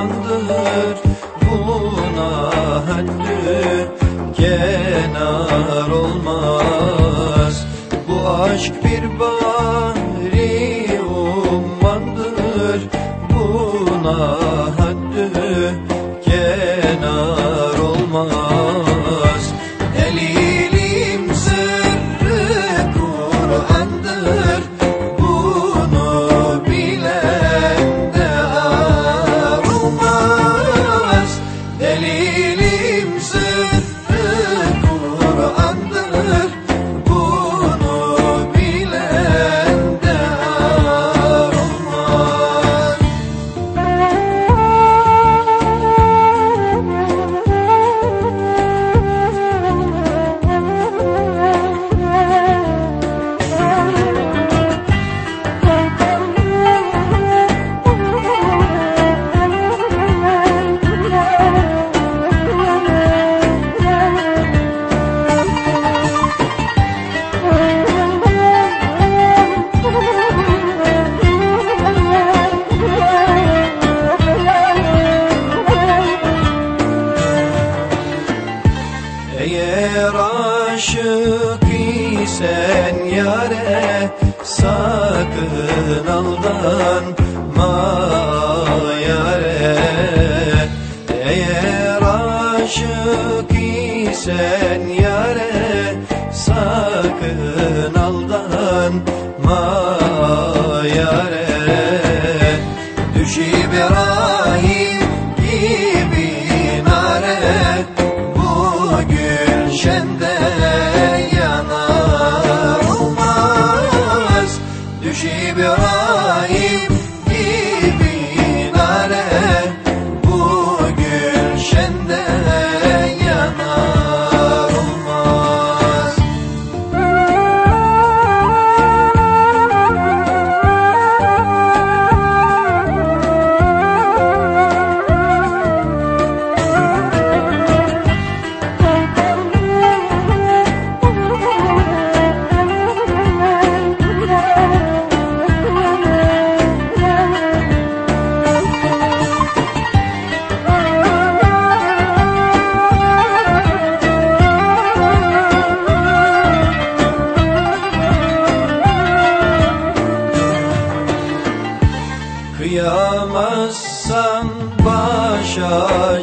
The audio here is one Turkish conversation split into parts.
ummandır Buna haddü kenar olmaz. Bu aşk bir bari sakın aldanma yare Eğer aşık isen yare sakın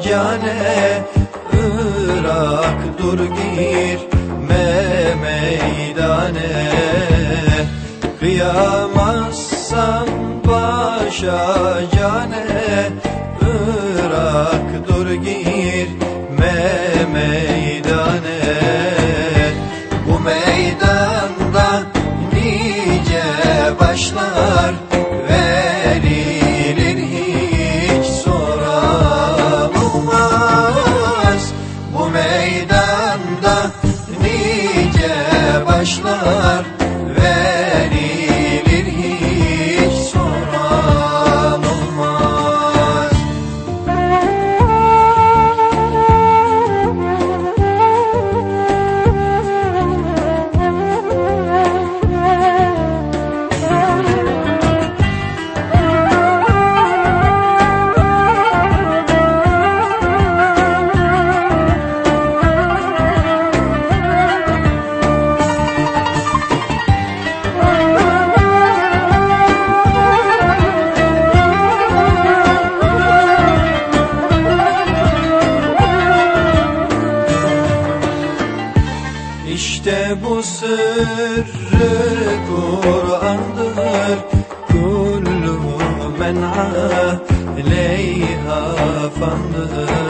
cane Irak dur girme meydane. Kıyamazsan başa cane Irak dur girme başlar İşte bu sırrı Kur'an'dır. Kullu men aleyha fandır